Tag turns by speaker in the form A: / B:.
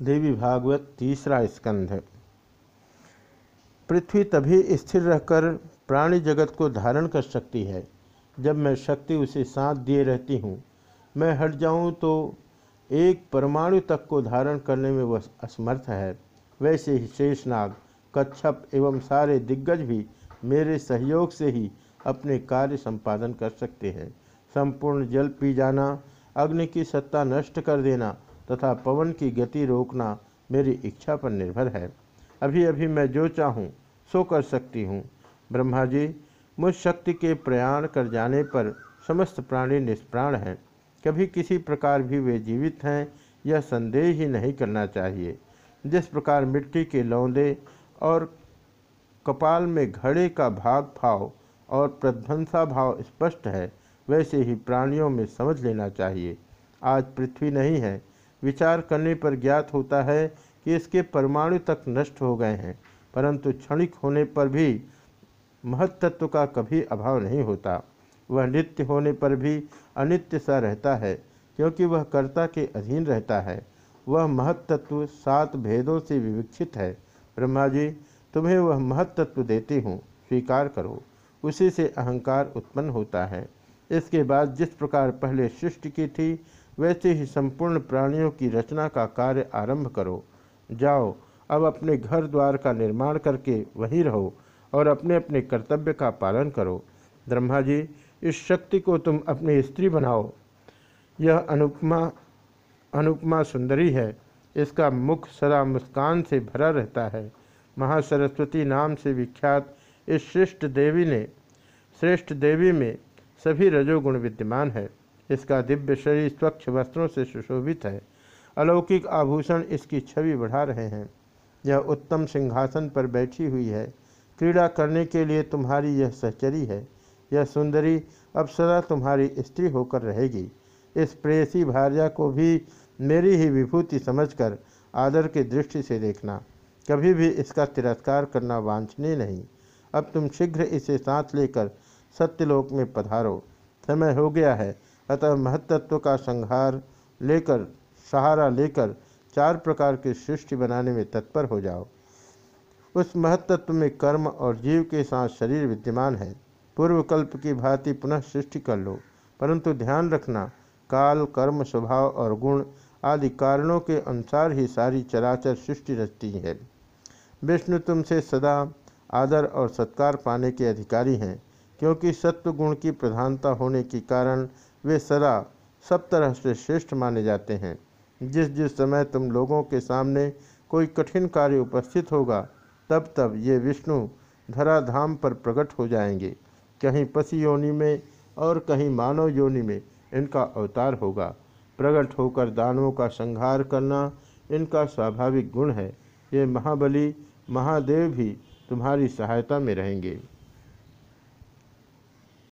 A: देवी भागवत तीसरा स्कंध पृथ्वी तभी स्थिर रहकर प्राणी जगत को धारण कर सकती है। जब मैं शक्ति उसे साथ दिए रहती हूँ, मैं हट जाऊँ तो एक परमाणु तक को धारण करने में वह असमर्थ है। वैसे ही शेषनाग, कच्छप एवं सारे दिग्गज भी मेरे सहयोग से ही अपने कार्य संपादन कर सकते हैं। संपूर्ण जल पी जाना, अग्नि की सत्ता नष्ट कर देना तथा पवन की गति रोकना मेरी इच्छा पर निर्भर है। अभी अभी मैं जो चाहूँ, सो कर सकती हूँ। ब्रह्मा जी, मुझ शक्ति के प्रयाण कर जाने पर समस्त प्राणी निष्प्राण हैं। कभी किसी प्रकार भी वे जीवित हैं, यह संदेह ही नहीं करना चाहिए। जिस प्रकार मिट्टी के लौंदे और कपाल में घड़े का भाग भाव और प्रध्वंसा भाव स्पष्ट है, वैसे ही प्राणियों में समझ लेना चाहिए। आज पृथ्वी नहीं है विचार करने पर ज्ञात होता है कि इसके परमाणु तक नष्ट हो गए हैं, परंतु क्षणिक होने पर भी महत्त्व का कभी अभाव नहीं होता। वह नित्य होने पर भी अनित्य सा रहता है, क्योंकि वह कर्ता के अधीन रहता है। वह महत्त्व सात भेदों से विविक्षित है। ब्रह्मा जी, तुम्हें वह महत्त्व देती हूँ, स्वीकार करो। उसी से अहंकार उत्पन्न होता है। इसके बाद जिस प्रकार पहले सृष्टि की थी वैसे ही संपूर्ण प्राणियों की रचना का कार्य आरंभ करो। जाओ, अब अपने घर द्वार का निर्माण करके वहीं रहो और अपने अपने कर्तव्य का पालन करो। ब्रह्मा जी, इस शक्ति को तुम अपनी स्त्री बनाओ। यह अनुपमा अनुपमा सुंदरी है। इसका मुख सदा मुस्कान से भरा रहता है। महासरस्वती नाम से विख्यात इस श्रेष्ठ देवी ने, श्रेष्ठ देवी में सभी रजोगुण विद्यमान है। इसका दिव्य शरीर स्वच्छ वस्त्रों से सुशोभित है। अलौकिक आभूषण इसकी छवि बढ़ा रहे हैं। यह उत्तम सिंहासन पर बैठी हुई है। क्रीड़ा करने के लिए तुम्हारी यह सहचरी है। यह सुंदरी अब सदा तुम्हारी स्त्री होकर रहेगी। इस प्रेसी भार्या को भी मेरी ही विभूति समझकर आदर की दृष्टि से देखना। कभी भी इसका तिरस्कार करना वांछनीय नहीं। अब तुम शीघ्र इसे साथ लेकर सत्यलोक में पधारो। समय हो गया है। अतः महत्त्व का संहार लेकर, सहारा लेकर चार प्रकार की सृष्टि बनाने में तत्पर हो जाओ। उस महत्त्व में कर्म और जीव के साथ शरीर विद्यमान है। पूर्व कल्प की भांति पुनः सृष्टि कर लो, परंतु ध्यान रखना, काल, कर्म, स्वभाव और गुण आदि कारणों के अनुसार ही सारी चराचर सृष्टि रचती है। विष्णु तुमसे सदा आदर और सत्कार पाने के अधिकारी हैं, क्योंकि सत्व गुण की प्रधानता होने के कारण वे सदा सब तरह से श्रेष्ठ माने जाते हैं। जिस जिस समय तुम लोगों के सामने कोई कठिन कार्य उपस्थित होगा, तब तब ये विष्णु धराधाम पर प्रकट हो जाएँगे। कहीं पशु योनि में और कहीं मानव योनि में इनका अवतार होगा। प्रकट होकर दानवों का संहार करना इनका स्वाभाविक गुण है। ये महाबली महादेव भी तुम्हारी सहायता में रहेंगे।